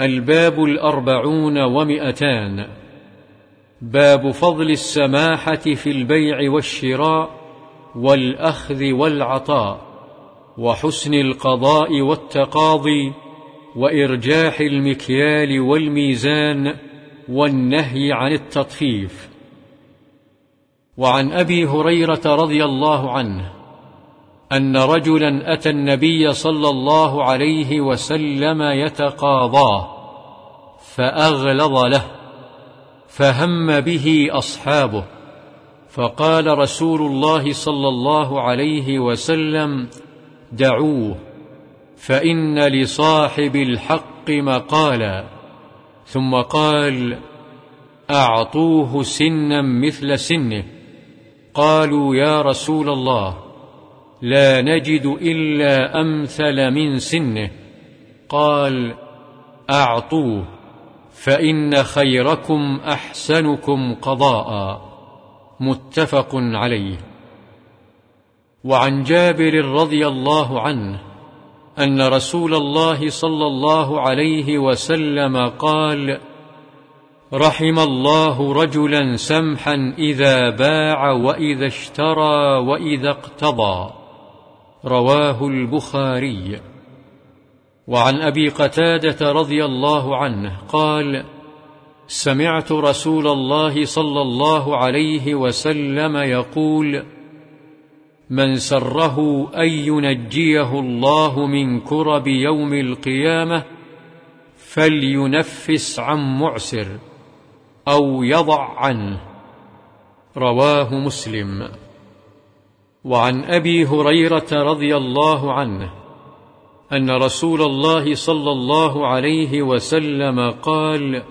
الباب الأربعون ومئتان. باب فضل السماحة في البيع والشراء والأخذ والعطاء وحسن القضاء والتقاضي وإرجاح المكيال والميزان والنهي عن التطفيف. وعن أبي هريرة رضي الله عنه أن رجلا أتى النبي صلى الله عليه وسلم يتقاضاه فأغلظ له فهم به أصحابه فقال رسول الله صلى الله عليه وسلم دعوه فإن لصاحب الحق مقالا. ثم قال أعطوه سنا مثل سنه. قالوا يا رسول الله. لا نجد إلا أمثل من سنه. قال أعطوه فإن خيركم أحسنكم قضاء. متفق عليه. وعن جابر رضي الله عنه أن رسول الله صلى الله عليه وسلم قال رحم الله رجلا سمحا إذا باع وإذا اشترى وإذا اقتضى. رواه البخاري. وعن أبي قتادة رضي الله عنه قال سمعت رسول الله صلى الله عليه وسلم يقول من سره أن ينجيه الله من كرب يوم القيامة فلينفس عن معسر أو يضع عنه رواه مسلم. وعن أبي هريرة رضي الله عنه أن رسول الله صلى الله عليه وسلم قال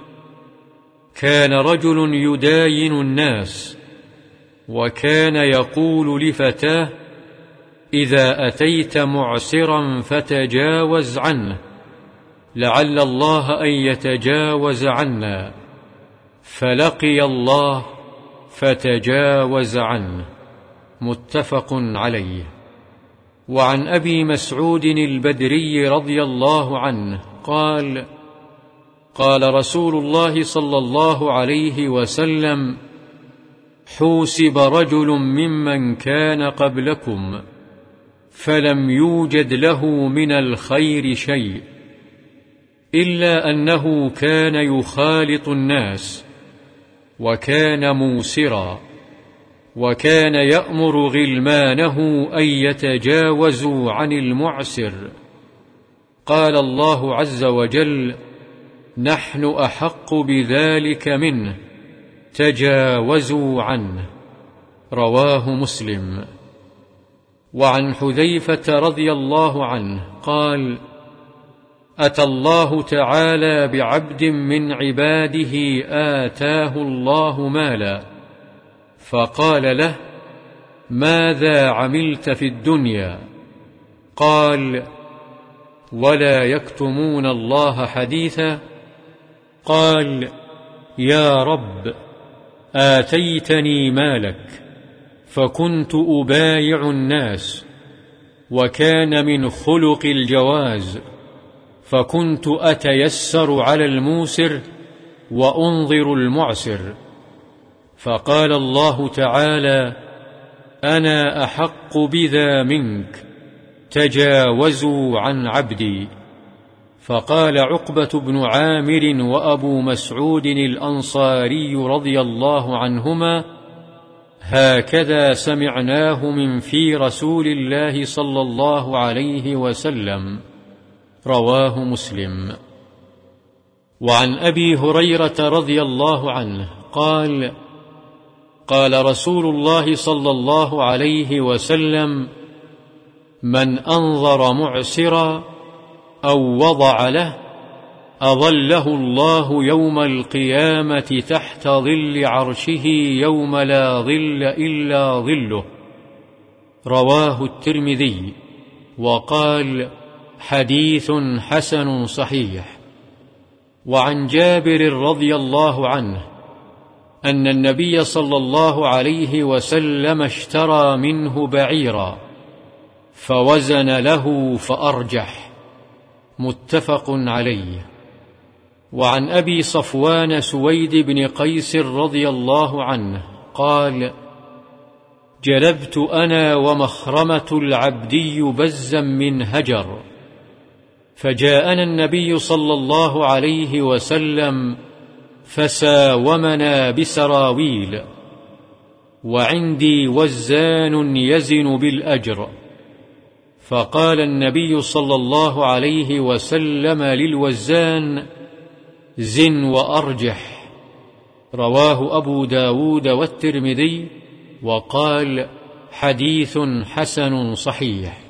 كان رجل يداين الناس وكان يقول لفتاه إذا أتيت معسرا فتجاوز عنه لعل الله أن يتجاوز عنا فلقي الله فتجاوز عنه. متفق عليه. وعن أبي مسعود البدري رضي الله عنه قال قال رسول الله صلى الله عليه وسلم حوسب رجل ممن كان قبلكم فلم يوجد له من الخير شيء إلا أنه كان يخالط الناس وكان موسرا. وكان يأمر غلمانه أن يتجاوزوا عن المعسر. قال الله عز وجل نحن أحق بذلك منه تجاوزوا عنه رواه مسلم. وعن حذيفة رضي الله عنه قال أتى الله تعالى بعبد من عباده آتاه الله مالا فقال له ماذا عملت في الدنيا؟ قال ولا يكتمون الله حديثا؟ قال يا رب آتيتني مالك فكنت أبايع الناس وكان من خلق الجواز فكنت أتيسر على الموسر وأنظر المعسر. فقال الله تعالى أنا أحق بذا منك تجاوزوا عن عبدي. فقال عقبة بن عامر وأبو مسعود الأنصاري رضي الله عنهما هكذا سمعناه من في رسول الله صلى الله عليه وسلم. رواه مسلم. وعن أبي هريرة رضي الله عنه قال قال رسول الله صلى الله عليه وسلم من أنظر معسرا أو وضع له أظله الله يوم القيامة تحت ظل عرشه يوم لا ظل إلا ظله رواه الترمذي وقال حديث حسن صحيح وعن جابر رضي الله عنه أن النبي صلى الله عليه وسلم اشترى منه بعيرا فوزن له فأرجح. متفق عليه. وعن أبي صفوان سويد بن قيس رضي الله عنه قال جلبت أنا ومخرمة العبدي بزا من هجر فجاءنا النبي صلى الله عليه وسلم فساومنا بسراويل وعندي وزان يزن بالأجر. فقال النبي صلى الله عليه وسلم للوزان زن وأرجح. رواه أبو داود والترمذي وقال حديث حسن صحيح.